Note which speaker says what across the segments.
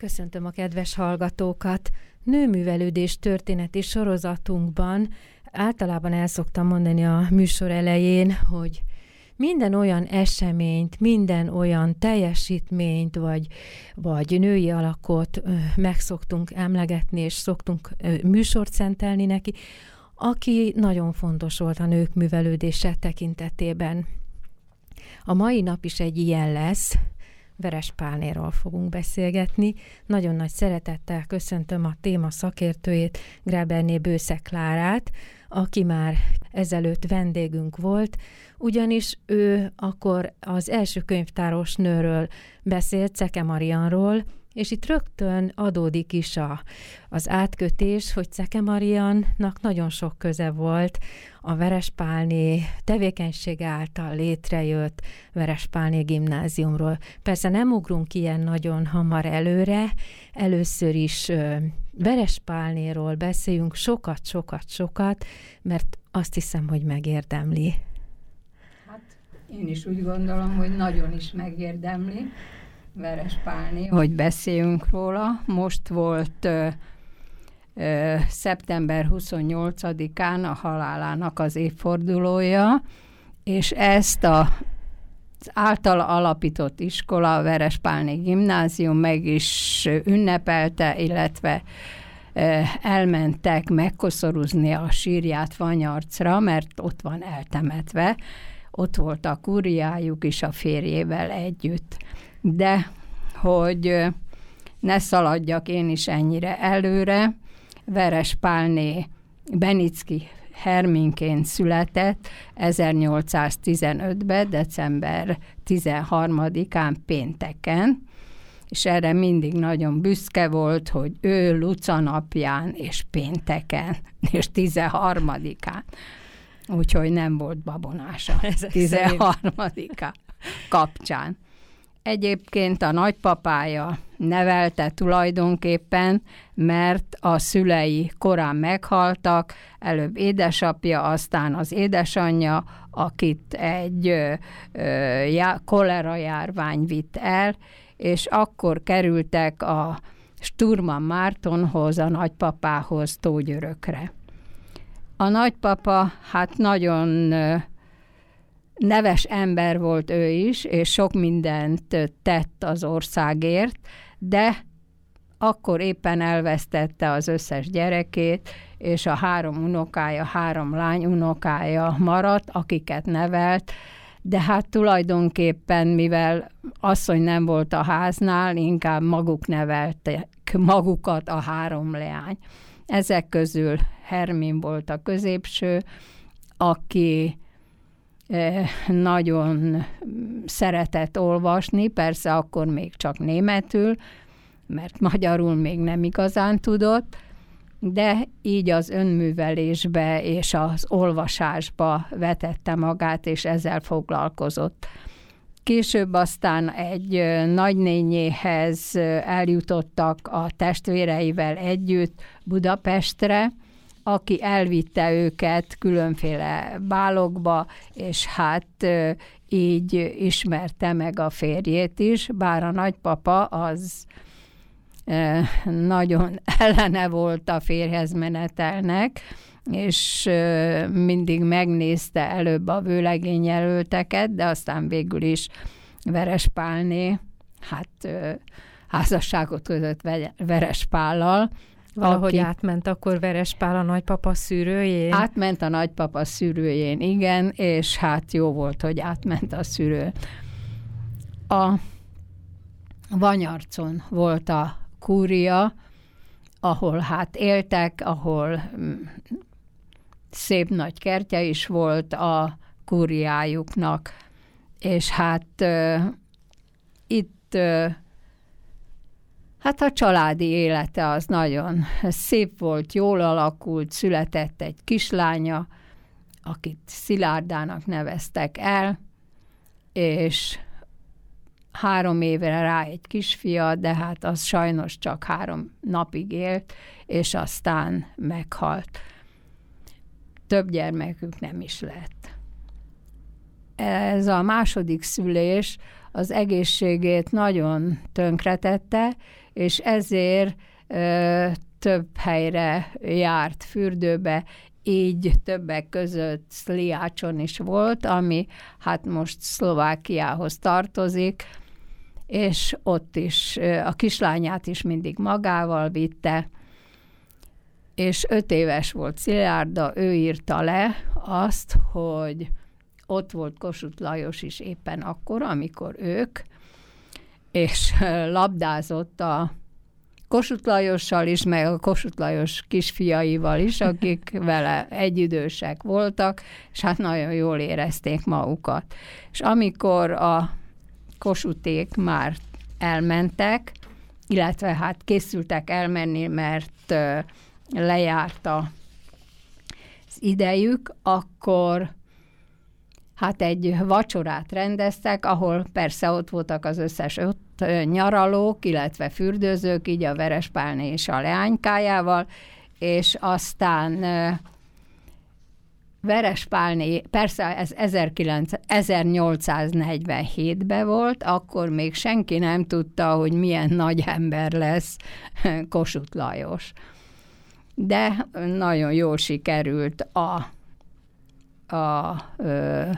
Speaker 1: Köszöntöm a kedves hallgatókat! Nőművelődés történeti sorozatunkban általában el szoktam mondani a műsor elején, hogy minden olyan eseményt, minden olyan teljesítményt, vagy, vagy női alakot meg szoktunk emlegetni, és szoktunk műsort szentelni neki, aki nagyon fontos volt a nők művelődése tekintetében. A mai nap is egy ilyen lesz, Veres Pálnéról fogunk beszélgetni. Nagyon nagy szeretettel köszöntöm a téma szakértőjét, Gráberné Bősze Klárát, aki már ezelőtt vendégünk volt, ugyanis ő akkor az első könyvtáros nőről beszélt, Ceke Marianról, és itt rögtön adódik is a, az átkötés, hogy Ceke Mariannak nagyon sok köze volt a Verespálné tevékenysége által létrejött Verespálné gimnáziumról. Persze nem ugrunk ilyen nagyon hamar előre, először is Verespálnéról beszéljünk sokat, sokat, sokat, mert azt hiszem, hogy megérdemli.
Speaker 2: Hát én is úgy gondolom, hogy nagyon is megérdemli Verespálné, hogy beszéljünk róla. Most volt szeptember 28-án a halálának az évfordulója, és ezt a által alapított iskola, a Verespálni Gimnázium meg is ünnepelte, illetve elmentek megkoszoruzni a sírját Vanyarcra, mert ott van eltemetve. Ott volt a kuriájuk is a férjével együtt. De hogy ne szaladjak én is ennyire előre, Veres Pálné Benicki Herminként született 1815-ben, december 13-án pénteken, és erre mindig nagyon büszke volt, hogy ő Luca napján és pénteken, és 13-án. Úgyhogy nem volt babonása 13-án kapcsán. Egyébként a nagypapája nevelte tulajdonképpen, mert a szülei korán meghaltak, előbb édesapja, aztán az édesanyja, akit egy ö, ö, já, kolera járvány vitt el, és akkor kerültek a Sturman Mártonhoz, a nagypapához Tógyörökre. A nagypapa hát nagyon neves ember volt ő is, és sok mindent tett az országért, de akkor éppen elvesztette az összes gyerekét, és a három unokája, három lány unokája maradt, akiket nevelt, de hát tulajdonképpen, mivel asszony nem volt a háznál, inkább maguk neveltek magukat a három leány. Ezek közül Hermin volt a középső, aki nagyon szeretett olvasni, persze akkor még csak németül, mert magyarul még nem igazán tudott, de így az önművelésbe és az olvasásba vetette magát, és ezzel foglalkozott. Később aztán egy nagynényéhez eljutottak a testvéreivel együtt Budapestre, aki elvitte őket különféle bálokba, és hát így ismerte meg a férjét is, bár a nagypapa az nagyon ellene volt a férhez menetelnek, és mindig megnézte előbb a vőlegényjelölteket, de aztán végül is Verespálné, hát házasságot között Verespállal,
Speaker 1: Valahogy aki... átment akkor Verespál a nagypapa szűrőjén?
Speaker 2: Átment a nagypapa szűrőjén, igen, és hát jó volt, hogy átment a szűrő. A Vanyarcon volt a kúria, ahol hát éltek, ahol mm, szép nagy kertje is volt a kúriájuknak, és hát uh, itt uh, Hát a családi élete az nagyon szép volt, jól alakult, született egy kislánya, akit Szilárdának neveztek el, és három évre rá egy kisfia, de hát az sajnos csak három napig élt, és aztán meghalt. Több gyermekük nem is lett. Ez a második szülés az egészségét nagyon tönkretette, és ezért ö, több helyre járt fürdőbe, így többek között Szliácson is volt, ami hát most Szlovákiához tartozik, és ott is a kislányát is mindig magával vitte, és öt éves volt Szilárda, ő írta le azt, hogy ott volt Kossuth Lajos is éppen akkor, amikor ők, és labdázott a Kossuth Lajossal is, meg a Kossuth Lajos kisfiaival is, akik vele egyidősek voltak, és hát nagyon jól érezték magukat. És amikor a Kosuték már elmentek, illetve hát készültek elmenni, mert lejárt az idejük, akkor hát egy vacsorát rendeztek, ahol persze ott voltak az összes ott nyaralók, illetve fürdőzők, így a Verespálné és a leánykájával, és aztán Verespálné, persze ez 19, 1847-ben volt, akkor még senki nem tudta, hogy milyen nagy ember lesz Kossuth Lajos. De nagyon jól sikerült a, a ö,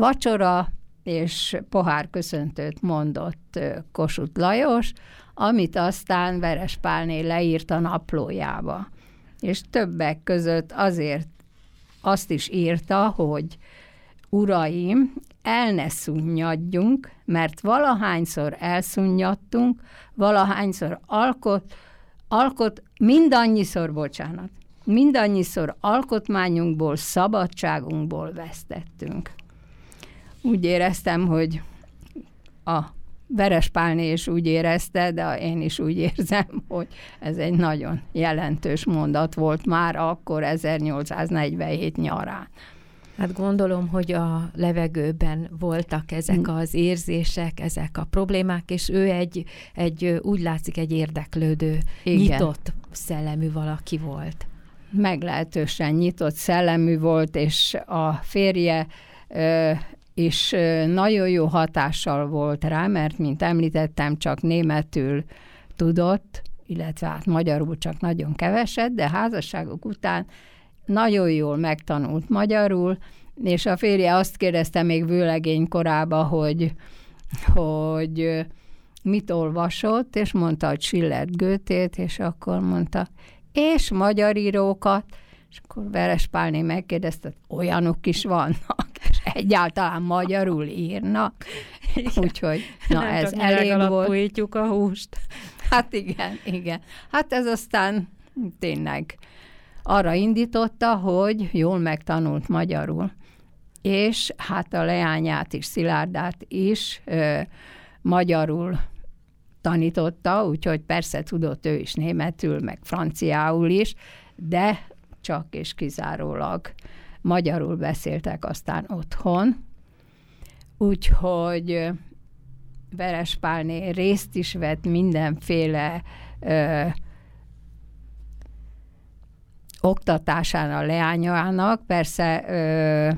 Speaker 2: vacsora, és pohár köszöntőt mondott Kossuth Lajos, amit aztán Verespálné leírt a naplójába. És többek között azért azt is írta, hogy uraim, el ne szunnyadjunk, mert valahányszor elszunnyadtunk, valahányszor alkot, alkot, mindannyiszor, bocsánat, mindannyiszor alkotmányunkból, szabadságunkból vesztettünk. Úgy éreztem, hogy a Verespálné is úgy érezte, de én is úgy érzem, hogy ez egy nagyon jelentős mondat volt már akkor 1847 nyarán.
Speaker 1: Hát gondolom, hogy a levegőben voltak ezek mm. az érzések, ezek a problémák, és ő egy, egy úgy látszik, egy érdeklődő, Igen. nyitott szellemű valaki volt.
Speaker 2: Meglehetősen nyitott szellemű volt, és a férje és nagyon jó hatással volt rá, mert, mint említettem, csak németül tudott, illetve hát magyarul csak nagyon keveset, de házasságok után nagyon jól megtanult magyarul, és a férje azt kérdezte még vőlegény korába, hogy, hogy mit olvasott, és mondta, hogy Schillert Götét, és akkor mondta, és magyar írókat, és akkor Veres Pálné megkérdezte, olyanok is vannak, és egyáltalán magyarul írnak. Úgyhogy, na
Speaker 1: Nem
Speaker 2: ez elég
Speaker 1: volt. a húst.
Speaker 2: Hát igen, igen. Hát ez aztán tényleg arra indította, hogy jól megtanult magyarul. És hát a leányát is, Szilárdát is ö, magyarul tanította, úgyhogy persze tudott ő is németül, meg franciául is, de csak és kizárólag magyarul beszéltek aztán otthon. Úgyhogy Verespálné részt is vett mindenféle ö, oktatásán a leányának, persze ö,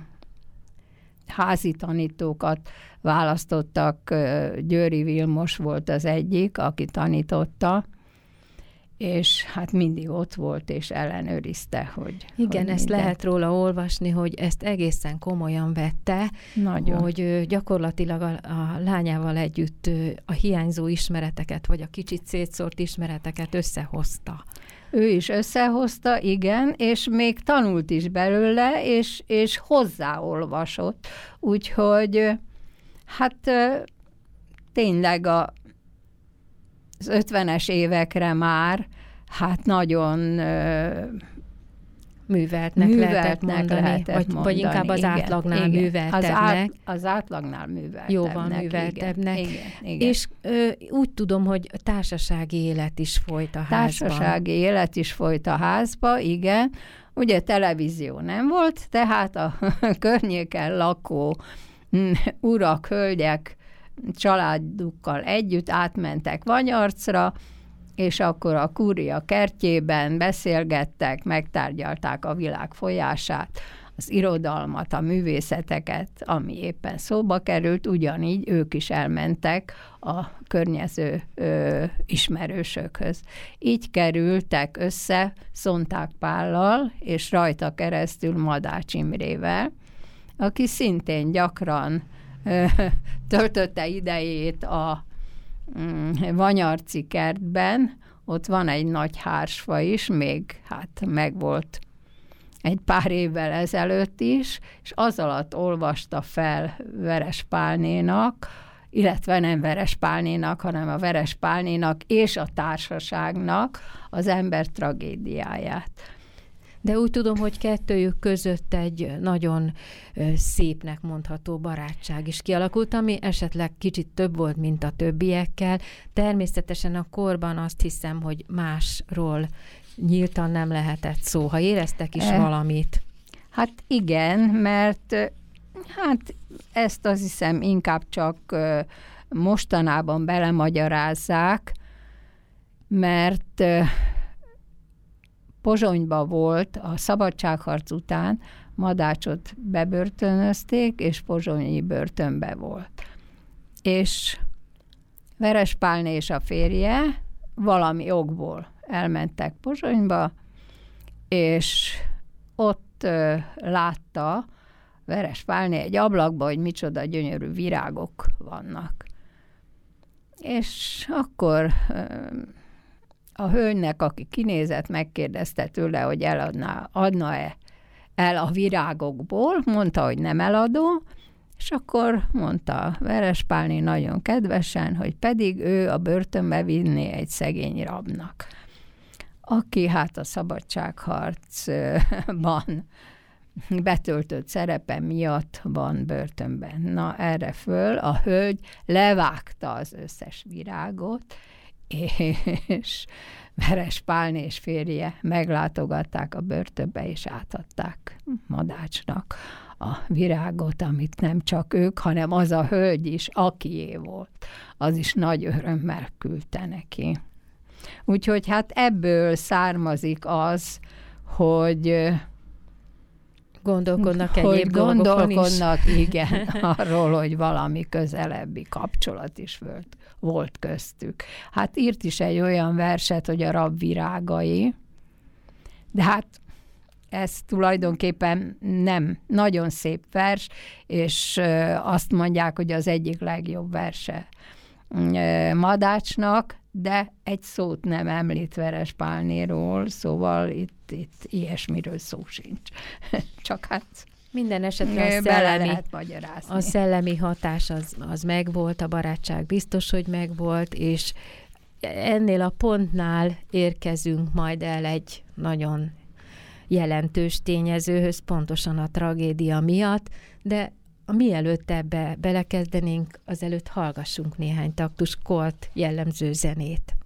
Speaker 2: házi tanítókat választottak, Győri Vilmos volt az egyik, aki tanította, és hát mindig ott volt, és ellenőrizte, hogy...
Speaker 1: Igen,
Speaker 2: hogy
Speaker 1: ezt minden... lehet róla olvasni, hogy ezt egészen komolyan vette, Nagyon. hogy gyakorlatilag a, a lányával együtt a hiányzó ismereteket, vagy a kicsit szétszórt ismereteket összehozta.
Speaker 2: Ő is összehozta, igen, és még tanult is belőle, és, és hozzáolvasott. Úgyhogy hát tényleg a, az ötvenes évekre már hát nagyon
Speaker 1: műveltnek, műveltnek lehetett mondani, lehetett vagy, mondani. vagy inkább az igen, átlagnál igen. műveltebbnek. Az, át,
Speaker 2: az átlagnál műveltebbnek.
Speaker 1: Jóval műveltebbnek. Igen, igen, igen. És ö, úgy tudom, hogy társasági élet is folyt a házban.
Speaker 2: Társasági élet is folyt a házba, igen. Ugye televízió nem volt, tehát a környéken lakó mm, urak, hölgyek családukkal együtt átmentek Vanyarcra, és akkor a kúria kertjében beszélgettek, megtárgyalták a világ folyását, az irodalmat, a művészeteket, ami éppen szóba került, ugyanígy ők is elmentek a környező ö, ismerősökhöz. Így kerültek össze Szonták Pállal, és rajta keresztül Madács Imrével, aki szintén gyakran töltötte idejét a mm, Vanyarci kertben, ott van egy nagy hársfa is, még hát megvolt egy pár évvel ezelőtt is, és az alatt olvasta fel Veres Pálnénak, illetve nem Veres Pálnénak, hanem a Veres Pálnénak és a társaságnak az ember tragédiáját.
Speaker 1: De úgy tudom, hogy kettőjük között egy nagyon szépnek mondható barátság is kialakult, ami esetleg kicsit több volt, mint a többiekkel. Természetesen a korban azt hiszem, hogy másról nyíltan nem lehetett szó. Ha éreztek is e, valamit.
Speaker 2: Hát igen, mert hát ezt azt hiszem inkább csak mostanában belemagyarázzák, mert Pozsonyba volt a szabadságharc után, Madácsot bebörtönözték, és pozsonyi börtönbe volt. És Veres Pálné és a férje valami okból elmentek Pozsonyba, és ott ö, látta Veres Pálné egy ablakba, hogy micsoda gyönyörű virágok vannak. És akkor ö, a hölgynek, aki kinézett, megkérdezte tőle, hogy eladná, adna-e el a virágokból, mondta, hogy nem eladó, és akkor mondta Verespálni nagyon kedvesen, hogy pedig ő a börtönbe vinné egy szegény rabnak, aki hát a szabadságharcban betöltött szerepe miatt van börtönben. Na erre föl a hölgy levágta az összes virágot, és Veres Pálni és férje meglátogatták a börtönbe, és átadták Madácsnak a virágot, amit nem csak ők, hanem az a hölgy is, akié volt, az is nagy örömmel küldte neki. Úgyhogy hát ebből származik az, hogy
Speaker 1: gondolkodnak egyéb
Speaker 2: hogy gondolkodnak, is. igen, arról, hogy valami közelebbi kapcsolat is volt, volt köztük. Hát írt is egy olyan verset, hogy a rab virágai, de hát ez tulajdonképpen nem nagyon szép vers, és azt mondják, hogy az egyik legjobb verse Madácsnak, de egy szót nem említ Veres Pálnéról, szóval itt, itt ilyesmiről szó sincs. Csak hát
Speaker 1: minden esetre a szellemi, a szellemi hatás az, az megvolt, a barátság biztos, hogy megvolt, és ennél a pontnál érkezünk majd el egy nagyon jelentős tényezőhöz, pontosan a tragédia miatt, de mielőtt ebbe belekezdenénk, azelőtt hallgassunk néhány taktus kolt jellemző zenét.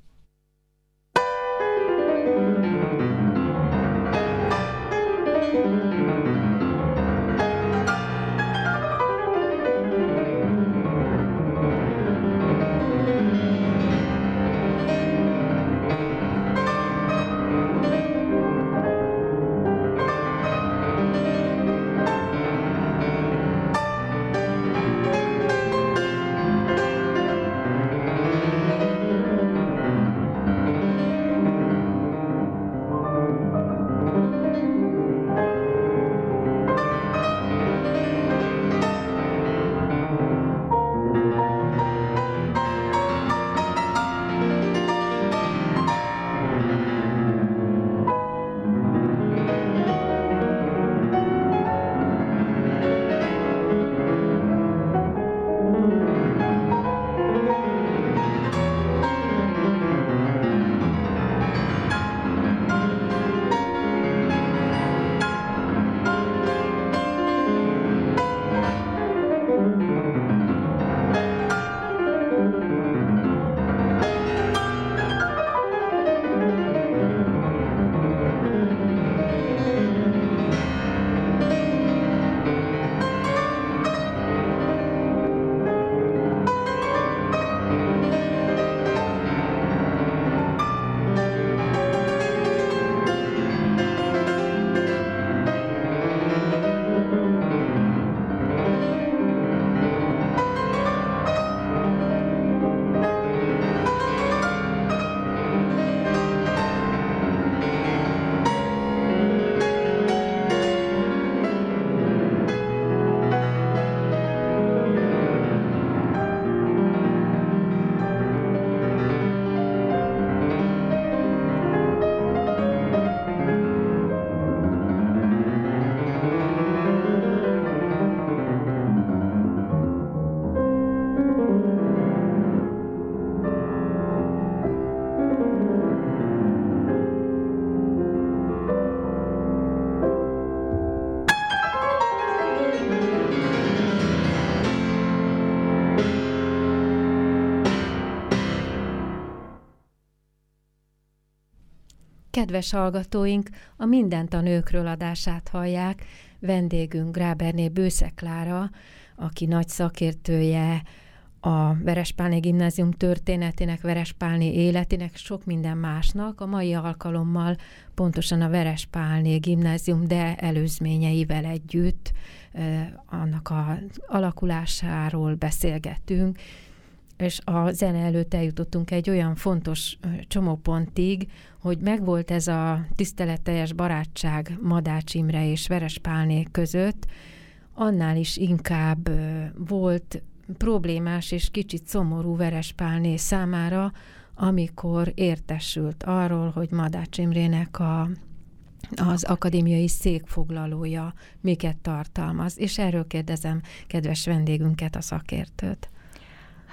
Speaker 1: Kedves hallgatóink, a Mindent a nőkről adását hallják. Vendégünk Gráberné Bősze Klára, aki nagy szakértője a Verespálné gimnázium történetének, Verespálné életének, sok minden másnak. A mai alkalommal pontosan a Verespálné gimnázium, de előzményeivel együtt annak az alakulásáról beszélgetünk, és a zene előtt eljutottunk egy olyan fontos csomópontig, hogy megvolt ez a tiszteletteljes barátság Madács Imre és Veres Pálné között, annál is inkább volt problémás és kicsit szomorú Veres Pálné számára, amikor értesült arról, hogy Madács Imrének a az akadémiai székfoglalója miket tartalmaz, és erről kérdezem kedves vendégünket, a szakértőt.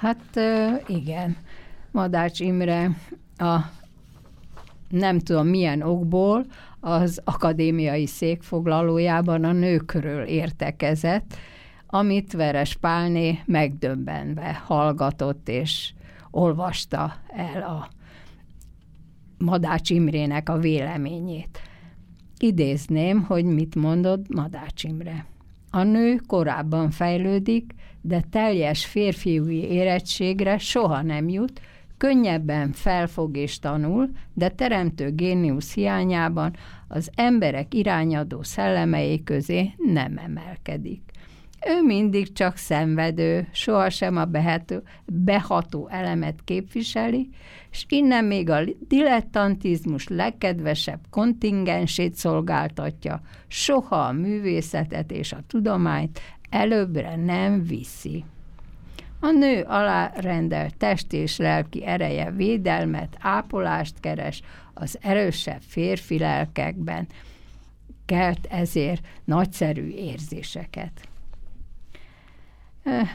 Speaker 2: Hát igen, Madács Imre a nem tudom milyen okból az akadémiai székfoglalójában a nőkről értekezett, amit Veres Pálné megdöbbenve hallgatott és olvasta el a Madács Imrének a véleményét. Idézném, hogy mit mondott Madács Imre. A nő korábban fejlődik, de teljes férfiúi érettségre soha nem jut, könnyebben felfog és tanul, de teremtő géniusz hiányában az emberek irányadó szellemei közé nem emelkedik. Ő mindig csak szenvedő, sohasem a behető, beható elemet képviseli, és innen még a dilettantizmus legkedvesebb kontingensét szolgáltatja, soha a művészetet és a tudományt előbbre nem viszi. A nő alárendelt test és lelki ereje védelmet, ápolást keres az erősebb férfi lelkekben, kelt ezért nagyszerű érzéseket.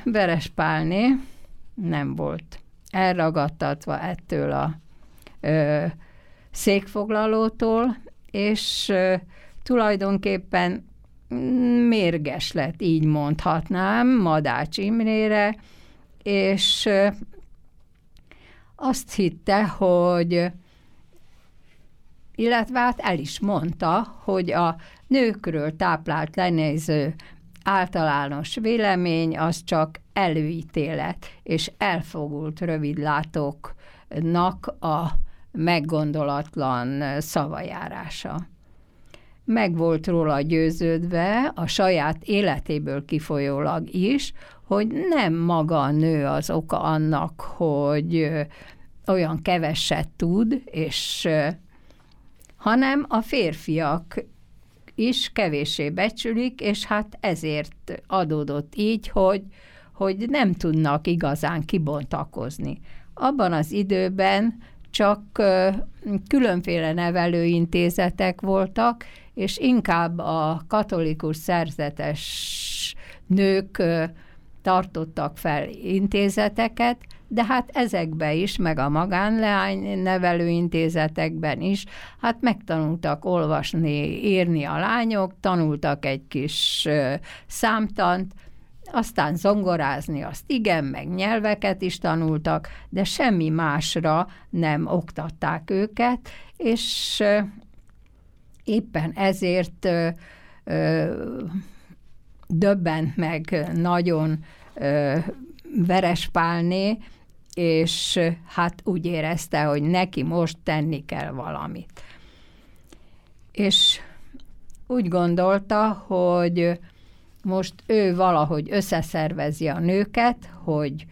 Speaker 2: Veres Pálné nem volt elragadtatva ettől a ö, székfoglalótól, és ö, tulajdonképpen mérges lett, így mondhatnám, Madács Imrére, és azt hitte, hogy illetve hát el is mondta, hogy a nőkről táplált lenéző általános vélemény az csak előítélet, és elfogult rövidlátóknak a meggondolatlan szavajárása. Meg volt róla győződve a saját életéből kifolyólag is, hogy nem maga a nő az oka annak, hogy olyan keveset tud, és hanem a férfiak is kevéssé becsülik, és hát ezért adódott így, hogy, hogy nem tudnak igazán kibontakozni. Abban az időben csak különféle nevelőintézetek voltak, és inkább a katolikus szerzetes nők tartottak fel intézeteket, de hát ezekbe is, meg a magánleány nevelőintézetekben is, hát megtanultak olvasni, írni a lányok, tanultak egy kis számtant, aztán zongorázni azt igen, meg nyelveket is tanultak, de semmi másra nem oktatták őket, és éppen ezért ö, döbbent meg nagyon ö, Verespálné, és hát úgy érezte, hogy neki most tenni kell valamit. És úgy gondolta, hogy most ő valahogy összeszervezi a nőket, hogy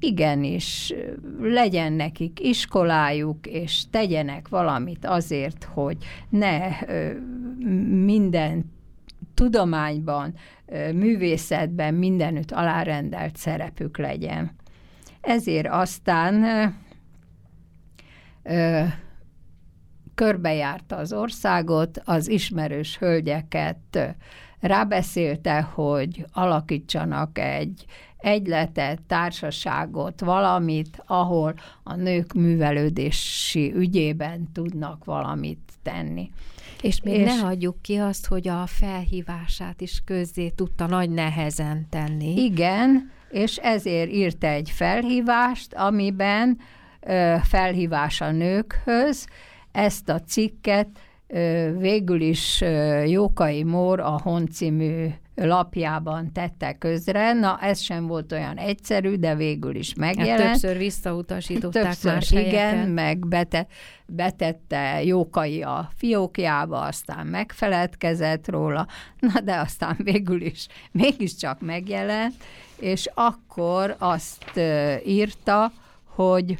Speaker 2: igenis legyen nekik iskolájuk, és tegyenek valamit azért, hogy ne minden tudományban, művészetben mindenütt alárendelt szerepük legyen. Ezért aztán ö, körbejárta az országot, az ismerős hölgyeket rábeszélte, hogy alakítsanak egy egyletet, társaságot, valamit, ahol a nők művelődési ügyében tudnak valamit tenni.
Speaker 1: És még és ne hagyjuk ki azt, hogy a felhívását is közzé tudta nagy nehezen tenni.
Speaker 2: Igen, és ezért írt egy felhívást, amiben ö, felhívás a nőkhöz, ezt a cikket végül is Jókai Mór a Hon című lapjában tette közre. Na, ez sem volt olyan egyszerű, de végül is megjelent. Hát
Speaker 1: többször visszautasították
Speaker 2: többször,
Speaker 1: más
Speaker 2: igen,
Speaker 1: helyeken.
Speaker 2: meg bete, betette Jókai a fiókjába, aztán megfeledkezett róla, na de aztán végül is mégiscsak megjelent, és akkor azt írta, hogy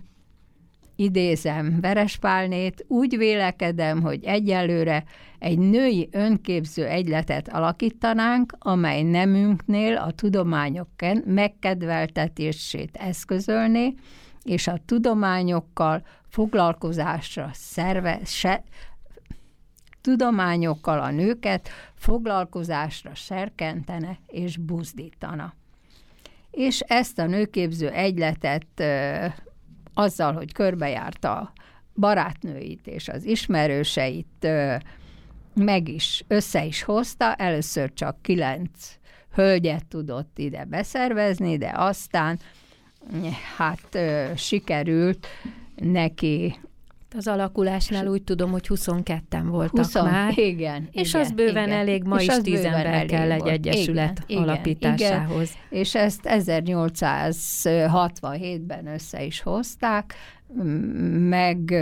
Speaker 2: idézem Verespálnét, úgy vélekedem, hogy egyelőre egy női önképző egyletet alakítanánk, amely nemünknél a tudományok megkedveltetését eszközölné, és a tudományokkal foglalkozásra szerve, se, tudományokkal a nőket foglalkozásra serkentene és buzdítana. És ezt a nőképző egyletet azzal, hogy körbejárta barátnőit és az ismerőseit, meg is, össze is hozta, először csak kilenc hölgyet tudott ide beszervezni, de aztán hát sikerült neki
Speaker 1: az alakulásnál úgy tudom, hogy 22-en voltak 20, már.
Speaker 2: Igen.
Speaker 1: És
Speaker 2: igen,
Speaker 1: az bőven
Speaker 2: igen.
Speaker 1: elég, ma és is 10 ember kell egy egyesület igen, alapításához.
Speaker 2: Igen, és ezt 1867-ben össze is hozták, meg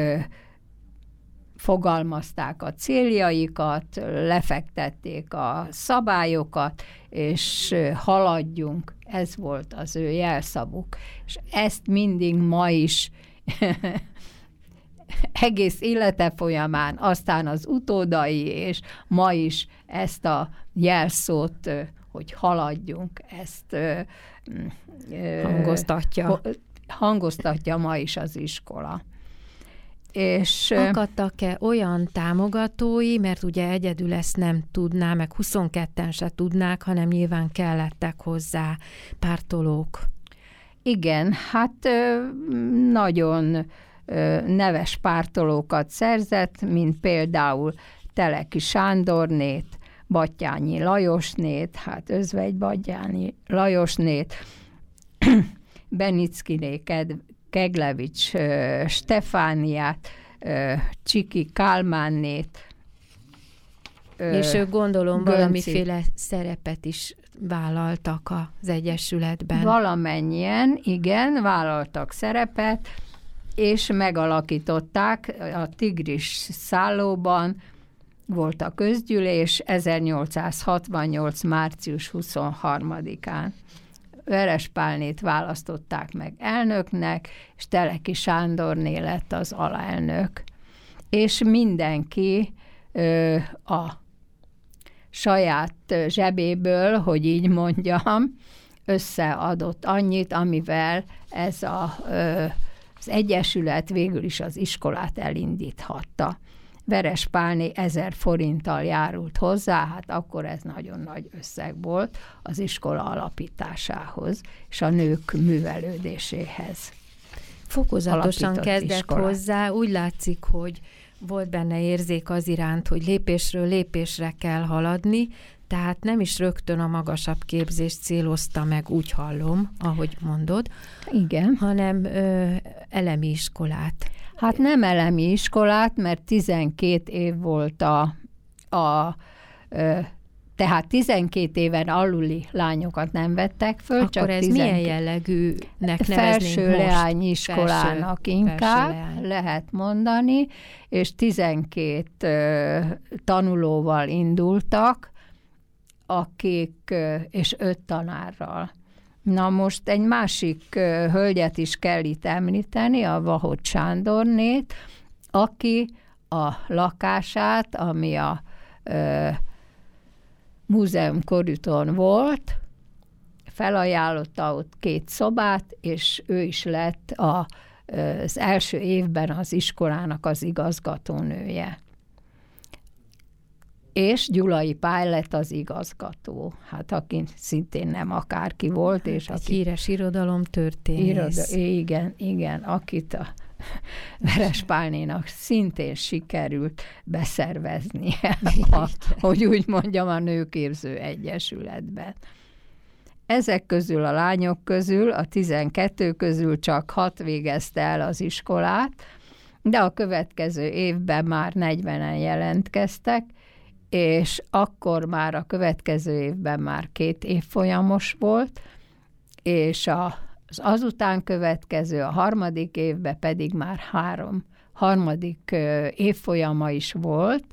Speaker 2: fogalmazták a céljaikat, lefektették a szabályokat, és haladjunk. Ez volt az ő jelszavuk. És ezt mindig ma is egész élete folyamán, aztán az utódai, és ma is ezt a jelszót, hogy haladjunk, ezt
Speaker 1: hangoztatja.
Speaker 2: Hangoztatja ma is az iskola.
Speaker 1: És akadtak-e olyan támogatói, mert ugye egyedül ezt nem tudná, meg 22-en se tudnák, hanem nyilván kellettek hozzá pártolók.
Speaker 2: Igen, hát nagyon neves pártolókat szerzett, mint például Teleki Sándornét, Battyányi Lajosnét, hát Özvegy Battyányi Lajosnét, Benickiné Keglevics Stefániát, Csiki Kálmánnét,
Speaker 1: és ők gondolom Gönci. valamiféle szerepet is vállaltak az Egyesületben.
Speaker 2: Valamennyien, igen, vállaltak szerepet, és megalakították a Tigris szállóban, volt a közgyűlés 1868. március 23-án. Verespálnét választották meg elnöknek, és Teleki Sándorné lett az alelnök. És mindenki ö, a saját zsebéből, hogy így mondjam, összeadott annyit, amivel ez a ö, az Egyesület végül is az iskolát elindíthatta. Veres Pálné ezer forinttal járult hozzá, hát akkor ez nagyon nagy összeg volt az iskola alapításához és a nők művelődéséhez.
Speaker 1: Fokozatosan kezdett iskolát. hozzá, úgy látszik, hogy volt benne érzék az iránt, hogy lépésről lépésre kell haladni, tehát nem is rögtön a magasabb képzést célozta meg, úgy hallom, ahogy mondod.
Speaker 2: Igen.
Speaker 1: Hanem ö, elemi iskolát.
Speaker 2: Hát nem elemi iskolát, mert 12 év volt a, a ö, tehát 12 éven aluli lányokat nem vettek föl,
Speaker 1: Akkor
Speaker 2: csak
Speaker 1: ez
Speaker 2: 12...
Speaker 1: milyen jellegűnek
Speaker 2: Felső leányiskolának felső, inkább felső leány. lehet mondani, és 12 ö, tanulóval indultak, akik, és öt tanárral. Na most egy másik hölgyet is kell itt említeni, a Vahot Sándornét, aki a lakását, ami a ö, múzeum korüton volt, felajánlotta ott két szobát, és ő is lett a, az első évben az iskolának az igazgatónője és Gyulai Pál lett az igazgató, hát aki szintén nem akárki volt. Hát és
Speaker 1: aki, híres irodalom történész. Iroda,
Speaker 2: igen, igen, akit a Veres Pálnénak szintén sikerült beszervezni, a, hogy úgy mondjam, a Nőképző Egyesületben. Ezek közül a lányok közül, a 12 közül csak hat végezte el az iskolát, de a következő évben már 40-en jelentkeztek, és akkor már a következő évben már két évfolyamos volt, és az azután következő, a harmadik évben pedig már három, harmadik évfolyama is volt,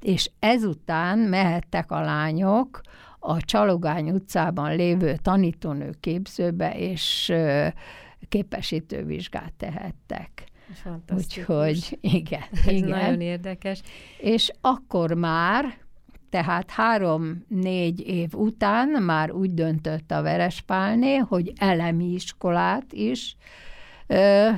Speaker 2: és ezután mehettek a lányok a Csalogány utcában lévő tanítónő képzőbe, és képesítővizsgát tehettek. Úgyhogy igen.
Speaker 1: Ez
Speaker 2: igen.
Speaker 1: nagyon érdekes.
Speaker 2: És akkor már, tehát három-négy év után már úgy döntött a Verespálné, hogy elemi iskolát is ö,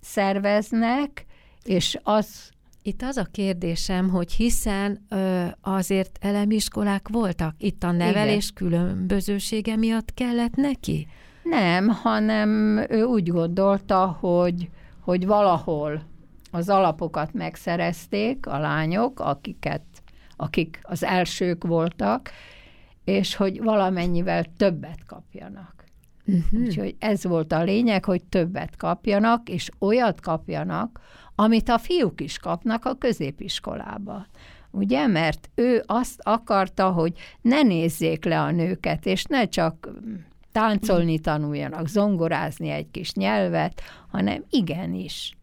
Speaker 2: szerveznek, és az
Speaker 1: itt az a kérdésem, hogy hiszen ö, azért elemiskolák voltak, itt a nevelés Igen. különbözősége miatt kellett neki?
Speaker 2: Nem, hanem ő úgy gondolta, hogy, hogy valahol az alapokat megszerezték a lányok, akiket, akik az elsők voltak, és hogy valamennyivel többet kapjanak. Uh-huh. Úgyhogy ez volt a lényeg, hogy többet kapjanak, és olyat kapjanak, amit a fiúk is kapnak a középiskolába. Ugye, mert ő azt akarta, hogy ne nézzék le a nőket, és ne csak táncolni tanuljanak, zongorázni egy kis nyelvet, hanem igenis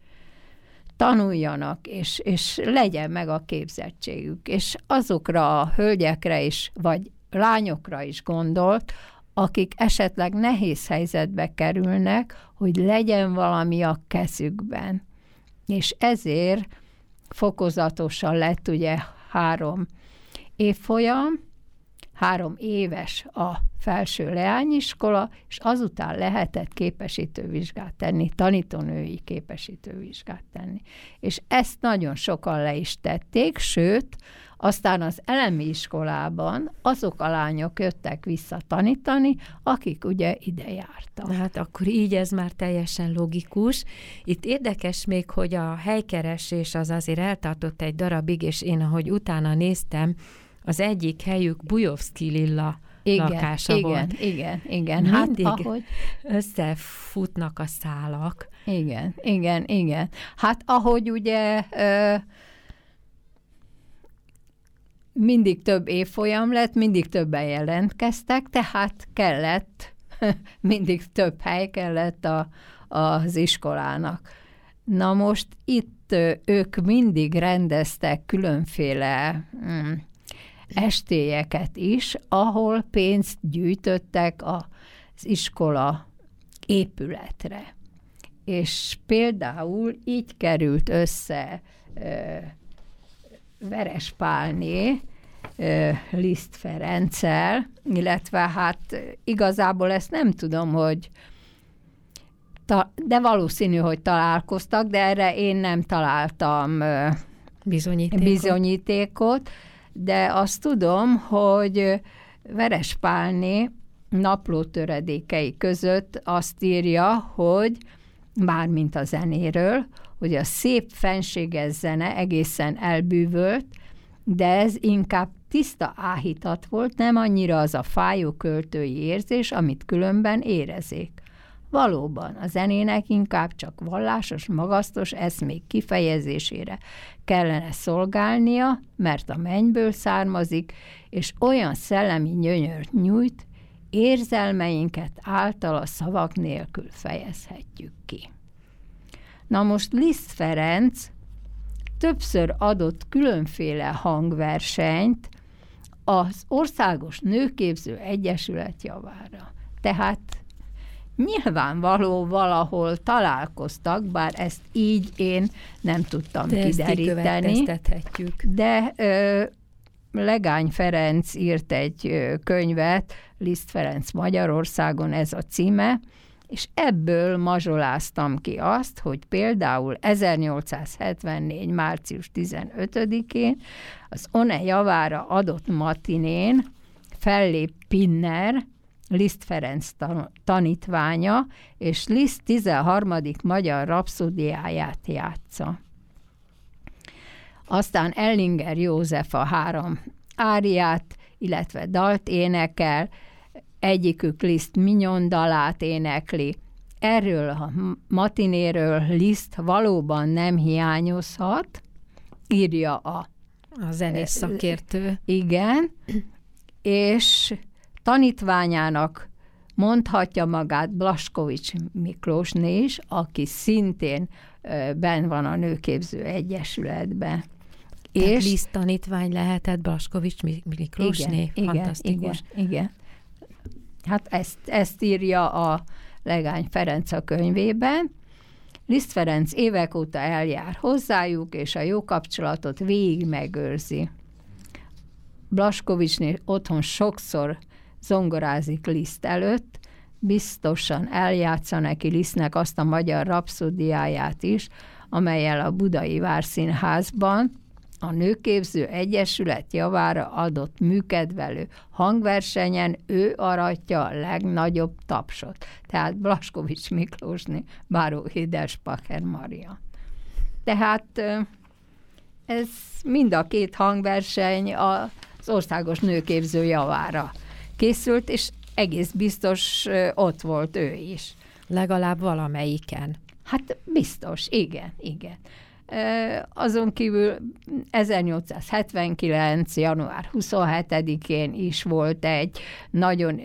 Speaker 2: tanuljanak, és, és legyen meg a képzettségük. És azokra a hölgyekre is, vagy lányokra is gondolt, akik esetleg nehéz helyzetbe kerülnek, hogy legyen valami a kezükben. És ezért fokozatosan lett ugye három évfolyam, három éves a felső leányiskola, és azután lehetett képesítővizsgát tenni, tanítónői képesítővizsgát tenni. És ezt nagyon sokan le is tették, sőt, aztán az elemi iskolában azok a lányok jöttek vissza tanítani, akik ugye ide jártak.
Speaker 1: Hát akkor így ez már teljesen logikus. Itt érdekes még, hogy a helykeresés az azért eltartott egy darabig, és én ahogy utána néztem, az egyik helyük Bujovszki Lilla igen, lakása
Speaker 2: igen,
Speaker 1: volt.
Speaker 2: Igen, igen,
Speaker 1: hát Mindig ahogy... összefutnak a szálak.
Speaker 2: Igen, igen, igen. Hát ahogy ugye ö, mindig több évfolyam lett, mindig többen jelentkeztek, tehát kellett, mindig több hely kellett a, az iskolának. Na most itt ők mindig rendeztek különféle mm, estélyeket is, ahol pénzt gyűjtöttek az iskola épületre. És például így került össze Verespálné, Liszt Ferenccel, illetve hát igazából ezt nem tudom, hogy ta, de valószínű, hogy találkoztak, de erre én nem találtam
Speaker 1: bizonyítékot.
Speaker 2: bizonyítékot, de azt tudom, hogy Verespálné napló töredékei között azt írja, hogy bármint a zenéről, hogy a szép fenséges zene egészen elbűvölt, de ez inkább tiszta áhítat volt, nem annyira az a fájó költői érzés, amit különben érezik. Valóban, a zenének inkább csak vallásos, magasztos eszmék kifejezésére kellene szolgálnia, mert a mennyből származik, és olyan szellemi nyönyört nyújt, érzelmeinket által a szavak nélkül fejezhetjük ki. Na most Liszt Ferenc többször adott különféle hangversenyt az Országos Nőképző Egyesület javára. Tehát nyilvánvaló valahol találkoztak, bár ezt így én nem tudtam de kideríteni. De ö, Legány Ferenc írt egy könyvet, Liszt Ferenc Magyarországon, ez a címe, és ebből mazsoláztam ki azt, hogy például 1874. március 15-én az One javára adott matinén fellép Pinner, Liszt Ferenc tanítványa, és Liszt 13. magyar rapszódiáját játsza. Aztán Ellinger József a három áriát, illetve dalt énekel, egyikük Liszt Mignon dalát énekli, erről a matinéről Liszt valóban nem hiányozhat, írja a
Speaker 1: a zenés szakértő.
Speaker 2: Igen, és tanítványának mondhatja magát Blaskovics Miklósné is, aki szintén ben van a Nőképző Egyesületben.
Speaker 1: Tehát és Liszt tanítvány lehetett Blaskovics Miklósné?
Speaker 2: Igen, Fantasztikus. Igen, igen. Hát ezt, ezt írja a Legány Ferenc a könyvében. Liszt Ferenc évek óta eljár hozzájuk, és a jó kapcsolatot végig megőrzi. Blaskovicsnél otthon sokszor zongorázik Liszt előtt, biztosan eljátsza neki Lisztnek azt a magyar rapszódiáját is, amelyel a Budai Várszínházban a Nőképző Egyesület javára adott műkedvelő hangversenyen ő aratja a legnagyobb tapsot. Tehát Blaskovics Miklósni, Báró Hidespacher Maria. Tehát ez mind a két hangverseny az országos nőképző javára készült, és egész biztos ott volt ő is.
Speaker 1: Legalább valamelyiken.
Speaker 2: Hát biztos, igen, igen. Azon kívül 1879. január 27-én is volt egy nagyon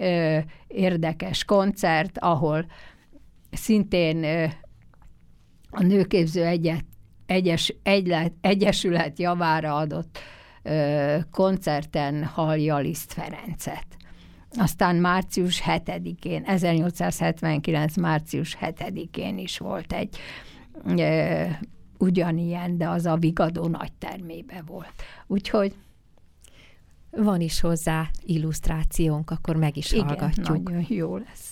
Speaker 2: érdekes koncert, ahol szintén a Nőképző Egyet, Egyes, Egylet, Egyesület javára adott koncerten hallja Liszt Ferencet. Aztán március 7-én, 1879. március 7-én is volt egy ugyanilyen, de az a Vigadó nagy termébe volt. Úgyhogy
Speaker 1: van is hozzá illusztrációnk, akkor meg is Igen, hallgatjuk.
Speaker 2: nagyon jó lesz.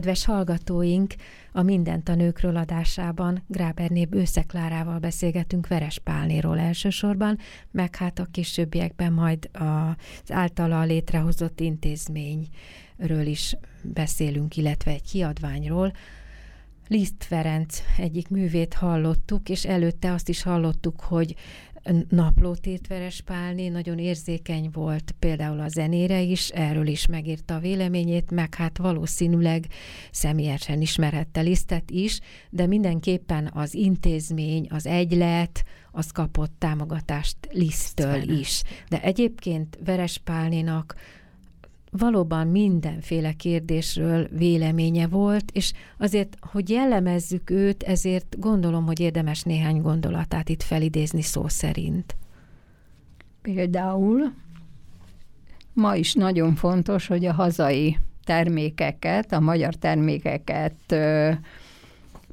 Speaker 1: Kedves hallgatóink, a Mindent a nőkről adásában Gráberné Bőszeklárával beszélgetünk Veres Pálnéról elsősorban, meg hát a későbbiekben majd az általa létrehozott intézményről is beszélünk, illetve egy kiadványról, Liszt Ferenc egyik művét hallottuk, és előtte azt is hallottuk, hogy naplót írt Veres Pálné, nagyon érzékeny volt például a zenére is, erről is megírta a véleményét, meg hát valószínűleg személyesen ismerhette Lisztet is, de mindenképpen az intézmény, az egylet, az kapott támogatást Lisztől is. De egyébként Veres Pálnénak valóban mindenféle kérdésről véleménye volt, és azért, hogy jellemezzük őt, ezért gondolom, hogy érdemes néhány gondolatát itt felidézni szó szerint.
Speaker 2: Például ma is nagyon fontos, hogy a hazai termékeket, a magyar termékeket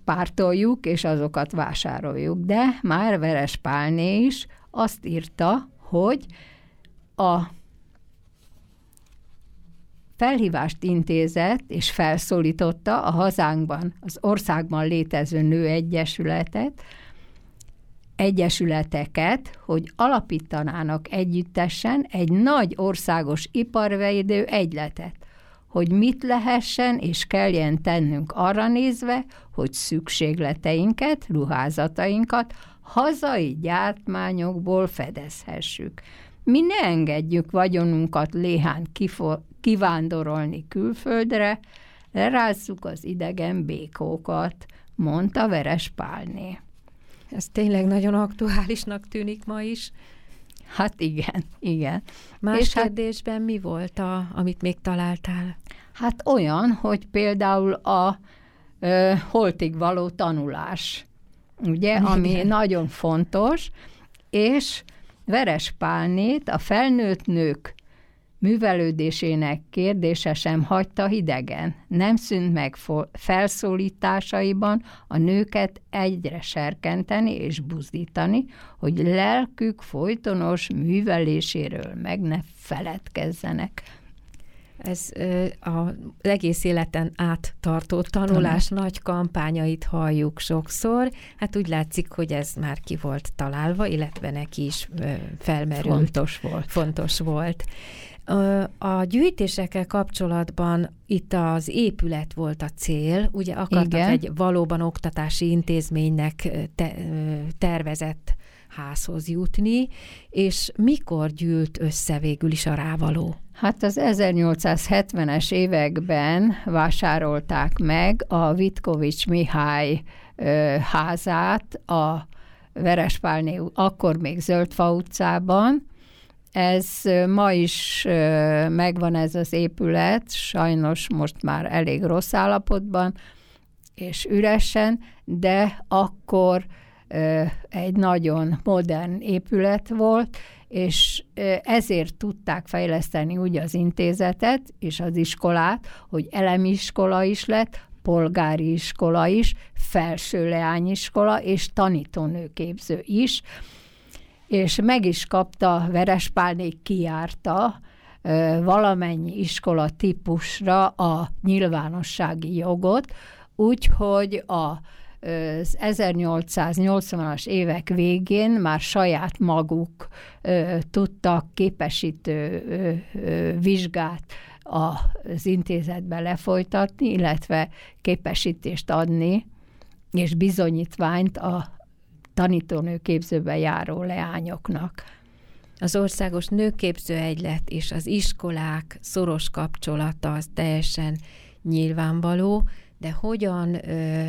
Speaker 2: pártoljuk, és azokat vásároljuk. De már Veres Pálné is azt írta, hogy a felhívást intézett és felszólította a hazánkban, az országban létező nőegyesületet, egyesületeket, hogy alapítanának együttesen egy nagy országos iparvédő egyletet, hogy mit lehessen és kelljen tennünk arra nézve, hogy szükségleteinket, ruházatainkat hazai gyártmányokból fedezhessük. Mi ne engedjük vagyonunkat léhán kifo- kivándorolni külföldre, lerázzuk az idegen békókat, mondta Veres Pálné.
Speaker 1: Ez tényleg nagyon aktuálisnak tűnik ma is.
Speaker 2: Hát igen, igen.
Speaker 1: Más És hát- kérdésben hát, mi volt, a, amit még találtál?
Speaker 2: Hát olyan, hogy például a ö, holtig való tanulás, ugye, ami igen. nagyon fontos, és Veres Pálnét a felnőtt nők művelődésének kérdése sem hagyta hidegen. Nem szűnt meg felszólításaiban a nőket egyre serkenteni és buzdítani, hogy lelkük folytonos műveléséről meg ne feledkezzenek.
Speaker 1: Ez az egész életen át tartó tanulás Tanul. nagy kampányait halljuk sokszor. Hát úgy látszik, hogy ez már ki volt találva, illetve neki is felmerült.
Speaker 2: Fontos volt.
Speaker 1: Fontos volt. A gyűjtésekkel kapcsolatban itt az épület volt a cél, ugye akartak Igen. egy valóban oktatási intézménynek te, tervezett házhoz jutni, és mikor gyűlt össze végül is a rávaló?
Speaker 2: Hát az 1870-es években vásárolták meg a Vitkovics Mihály ö, házát a Verespálné, akkor még Zöldfa utcában, ez ma is megvan ez az épület, sajnos most már elég rossz állapotban, és üresen, de akkor egy nagyon modern épület volt, és ezért tudták fejleszteni úgy az intézetet és az iskolát, hogy elemi iskola is lett, polgári iskola is, felső leányiskola és tanítónőképző is, és meg is kapta, Verespálnék kiárta valamennyi iskola típusra a nyilvánossági jogot, úgyhogy a az 1880-as évek végén már saját maguk tudtak képesítő vizsgát az intézetbe lefolytatni, illetve képesítést adni, és bizonyítványt a tanítónő képzőbe járó leányoknak.
Speaker 1: Az országos nőképző egylet és az iskolák szoros kapcsolata az teljesen nyilvánvaló, de hogyan ö,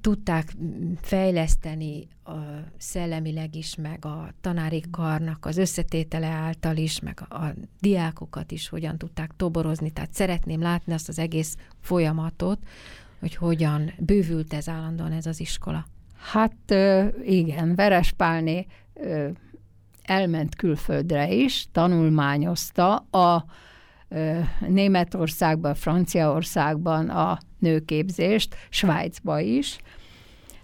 Speaker 1: tudták fejleszteni a szellemileg is, meg a tanári karnak az összetétele által is, meg a, diákokat is hogyan tudták toborozni. Tehát szeretném látni azt az egész folyamatot, hogy hogyan bővült ez állandóan ez az iskola.
Speaker 2: Hát igen, Verespálné elment külföldre is, tanulmányozta a Németországban, Franciaországban a nőképzést, Svájcba is.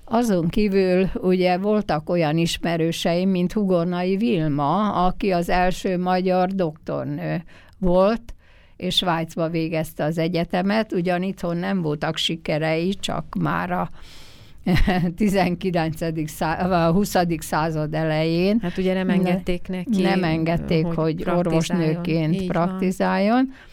Speaker 2: Azon kívül ugye voltak olyan ismerőseim, mint Hugornai Vilma, aki az első magyar doktornő volt, és Svájcba végezte az egyetemet, ugyan itthon nem voltak sikerei, csak már a 19. Szá- a 20. század elején.
Speaker 1: Hát ugye nem engedték neki.
Speaker 2: Nem engedték, hogy, hogy orvosnőként Így praktizáljon. Van.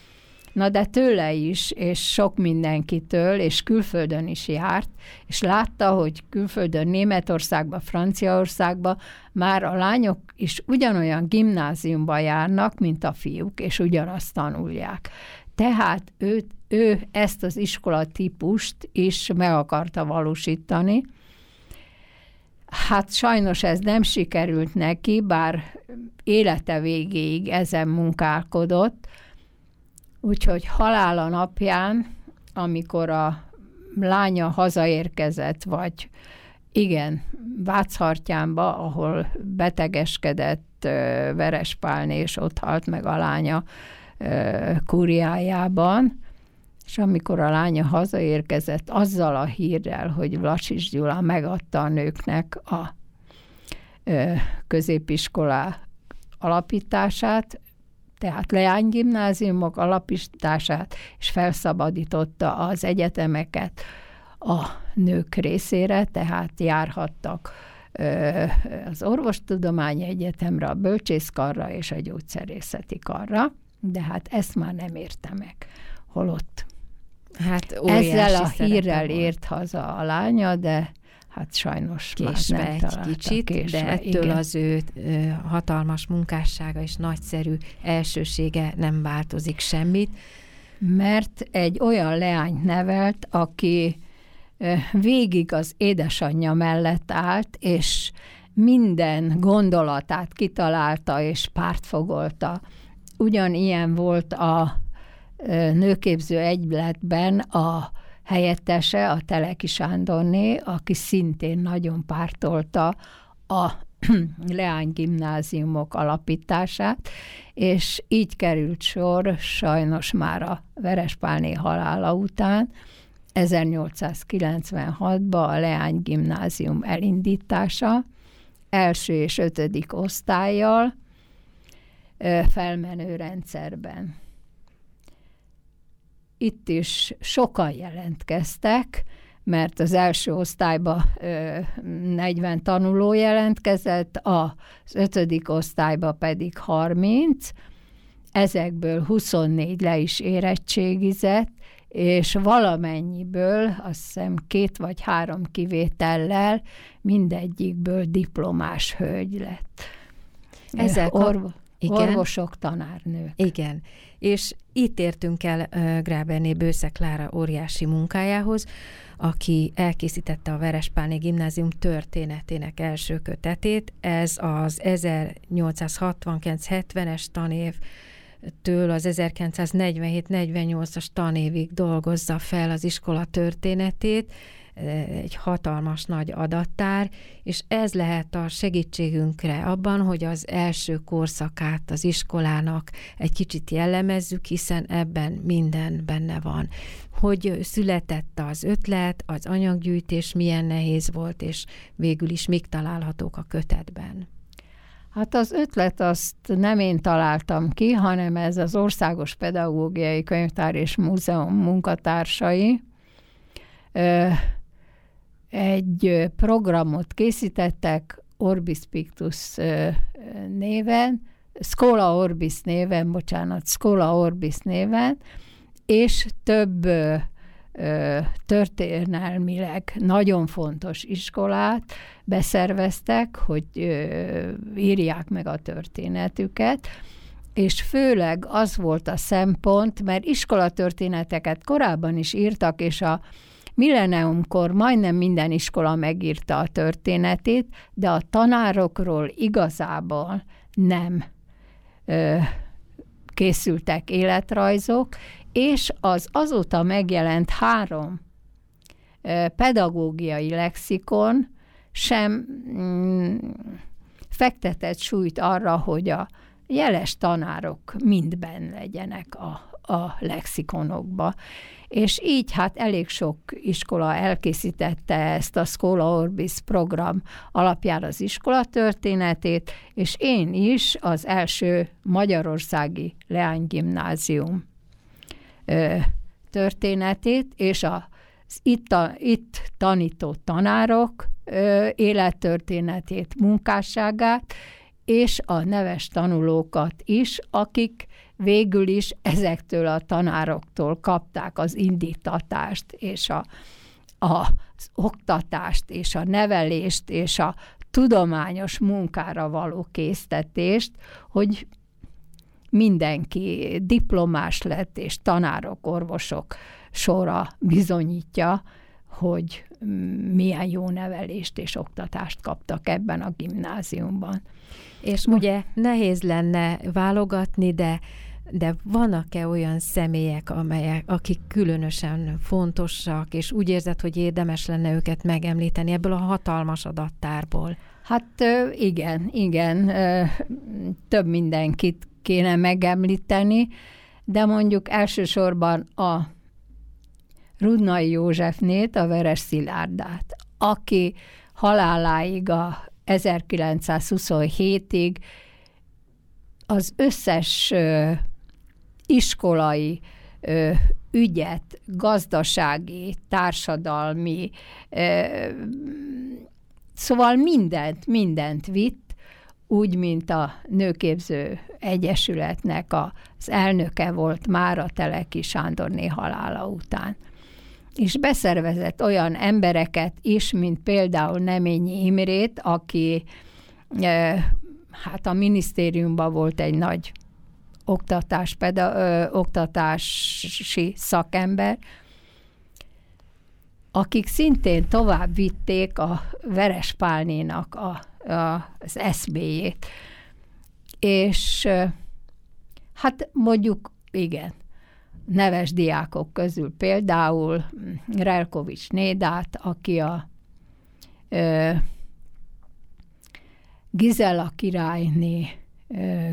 Speaker 2: Na de tőle is, és sok mindenkitől, és külföldön is járt, és látta, hogy külföldön, Németországba, Franciaországba már a lányok is ugyanolyan gimnáziumba járnak, mint a fiúk, és ugyanazt tanulják. Tehát ő, ő ezt az iskola típust is meg akarta valósítani. Hát sajnos ez nem sikerült neki, bár élete végéig ezen munkálkodott, úgyhogy halála napján, amikor a lánya hazaérkezett, vagy igen, Váchartyánba, ahol betegeskedett Verespálni, és ott halt meg a lánya kúriájában, és amikor a lánya hazaérkezett azzal a hírrel, hogy Vlacsis Gyula megadta a nőknek a középiskolá alapítását, tehát leánygimnáziumok alapítását, és felszabadította az egyetemeket a nők részére, tehát járhattak az orvostudományi egyetemre, a bölcsészkarra és a gyógyszerészeti karra, de hát ezt már nem érte meg, holott. Hát ezzel a hírrel ért haza a lánya, de hát sajnos
Speaker 1: késve
Speaker 2: már
Speaker 1: egy kicsit, késve, de ettől igen. az ő hatalmas munkássága és nagyszerű elsősége nem változik semmit.
Speaker 2: Mert egy olyan leányt nevelt, aki végig az édesanyja mellett állt, és minden gondolatát kitalálta és pártfogolta. Ugyanilyen volt a nőképző egyletben a helyettese, a Teleki Sándorné, aki szintén nagyon pártolta a Leány gimnáziumok alapítását, és így került sor sajnos már a Verespálné halála után 1896-ban a Leány gimnázium elindítása, első és ötödik osztályjal, felmenő rendszerben. Itt is sokan jelentkeztek, mert az első osztályba ö, 40 tanuló jelentkezett, az ötödik osztályba pedig 30, ezekből 24 le is érettségizett, és valamennyiből, azt hiszem két vagy három kivétellel mindegyikből diplomás hölgy lett. Ezek Orvo- igen. orvosok, tanárnők.
Speaker 1: Igen, és itt értünk el uh, Gráberné Bősze Klára óriási munkájához, aki elkészítette a Verespálné Gimnázium történetének első kötetét. Ez az 1869-70-es tanév től az 1947-48-as tanévig dolgozza fel az iskola történetét, egy hatalmas nagy adattár, és ez lehet a segítségünkre abban, hogy az első korszakát az iskolának egy kicsit jellemezzük, hiszen ebben minden benne van. Hogy született az ötlet, az anyaggyűjtés milyen nehéz volt, és végül is mik találhatók a kötetben.
Speaker 2: Hát az ötlet azt nem én találtam ki, hanem ez az Országos Pedagógiai Könyvtár és Múzeum munkatársai egy programot készítettek Orbis Pictus néven, Scola Orbis néven, bocsánat, Scola Orbis néven, és több történelmileg nagyon fontos iskolát beszerveztek, hogy írják meg a történetüket, és főleg az volt a szempont, mert iskolatörténeteket korábban is írtak, és a Milleniumkor majdnem minden iskola megírta a történetét, de a tanárokról igazából nem ö, készültek életrajzok, és az azóta megjelent három ö, pedagógiai lexikon sem mm, fektetett súlyt arra, hogy a jeles tanárok mindben legyenek a, a lexikonokba. És így hát elég sok iskola elkészítette ezt a Schola Orbis program alapjára az iskola történetét, és én is az első magyarországi leánygimnázium történetét, és a itt, a, itt tanító tanárok élettörténetét, munkásságát, és a neves tanulókat is, akik végül is ezektől a tanároktól kapták az indítatást és a, a, az oktatást és a nevelést és a tudományos munkára való késztetést, hogy mindenki diplomás lett, és tanárok, orvosok sora bizonyítja, hogy milyen jó nevelést és oktatást kaptak ebben a gimnáziumban.
Speaker 1: És ugye nehéz lenne válogatni, de de vannak-e olyan személyek, amelyek, akik különösen fontosak, és úgy érzed, hogy érdemes lenne őket megemlíteni ebből a hatalmas adattárból?
Speaker 2: Hát igen, igen, több mindenkit kéne megemlíteni. de mondjuk elsősorban a Rudnai Józsefnét, a Veres Szilárdát, aki haláláig a 1927-ig az összes iskolai ö, ügyet, gazdasági, társadalmi, ö, szóval mindent, mindent vitt, úgy, mint a Nőképző Egyesületnek az elnöke volt már a Teleki Sándorné halála után. És beszervezett olyan embereket is, mint például Neményi Imrét, aki hát a minisztériumban volt egy nagy oktatás, peda, ö, oktatási szakember, akik szintén tovább vitték a Verespálnénak a, a, az eszméjét. És hát mondjuk, igen, neves diákok közül például Relkovics Nédát, aki a ö, Gizella királyné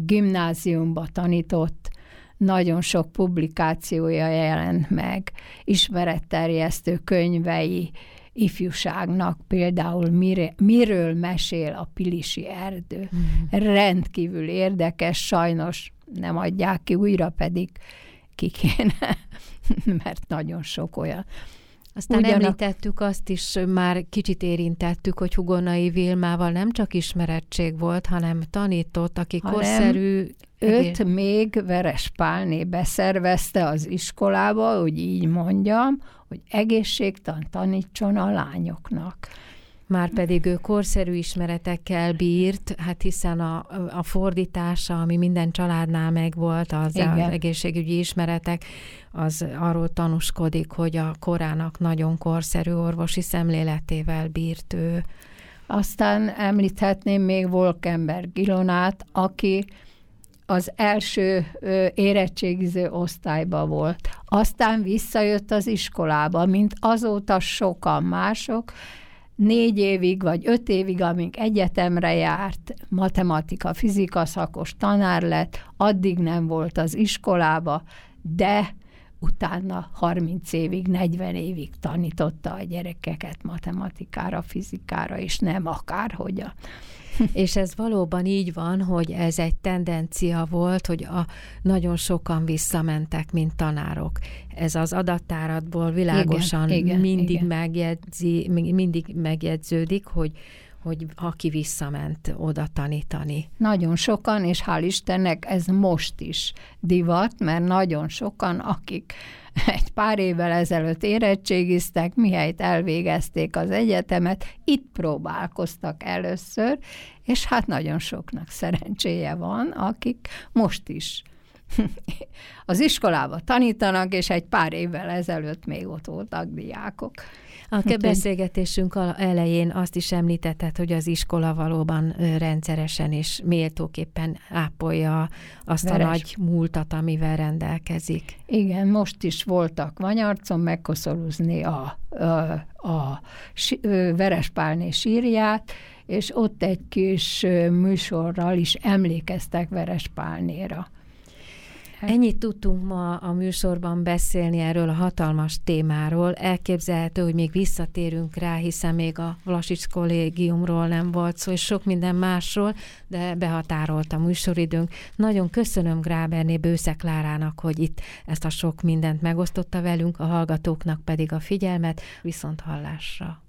Speaker 2: gimnáziumba tanított, nagyon sok publikációja jelent meg, ismeretterjesztő könyvei, ifjúságnak például mire, miről mesél a Pilisi erdő. Mm. Rendkívül érdekes, sajnos nem adják ki újra, pedig ki kéne, mert nagyon sok olyan.
Speaker 1: Aztán Ugyanak... említettük azt is, már kicsit érintettük, hogy Hugonai Vilmával nem csak ismerettség volt, hanem tanított, aki hanem korszerű...
Speaker 2: Őt még Pálné beszervezte az iskolába, hogy így mondjam, hogy egészségtan tanítson a lányoknak.
Speaker 1: Már pedig ő korszerű ismeretekkel bírt, hát hiszen a, a fordítása, ami minden családnál megvolt, az, az egészségügyi ismeretek, az arról tanúskodik, hogy a korának nagyon korszerű orvosi szemléletével bírt ő.
Speaker 2: Aztán említhetném még Volkenberg Ilonát, aki az első érettségiző osztályba volt. Aztán visszajött az iskolába, mint azóta sokan mások, négy évig vagy öt évig, amíg egyetemre járt, matematika, fizika szakos tanár lett, addig nem volt az iskolába, de utána 30 évig, 40 évig tanította a gyerekeket matematikára, fizikára, és nem akárhogyan.
Speaker 1: És ez valóban így van, hogy ez egy tendencia volt, hogy a, nagyon sokan visszamentek, mint tanárok. Ez az adattáratból világosan igen, igen, mindig, igen. Megjegyzi, mindig megjegyződik, hogy hogy aki visszament oda tanítani.
Speaker 2: Nagyon sokan, és hál' Istennek ez most is divat, mert nagyon sokan, akik egy pár évvel ezelőtt érettségiztek, mihelyt elvégezték az egyetemet, itt próbálkoztak először, és hát nagyon soknak szerencséje van, akik most is az iskolába tanítanak, és egy pár évvel ezelőtt még ott voltak diákok.
Speaker 1: A beszélgetésünk elején azt is említetted, hogy az iskola valóban rendszeresen és méltóképpen ápolja azt Veres. a nagy múltat, amivel rendelkezik.
Speaker 2: Igen, most is voltak Vanyarcon megkoszorúzni a, a, a, a Verespálné sírját, és ott egy kis műsorral is emlékeztek Verespálnéra.
Speaker 1: Ennyit tudtunk ma a műsorban beszélni erről a hatalmas témáról. Elképzelhető, hogy még visszatérünk rá, hiszen még a Vlasics kollégiumról nem volt szó, és sok minden másról, de behatárolt a műsoridőnk. Nagyon köszönöm Gráberné Bősze Klárának, hogy itt ezt a sok mindent megosztotta velünk, a hallgatóknak pedig a figyelmet. Viszont hallásra!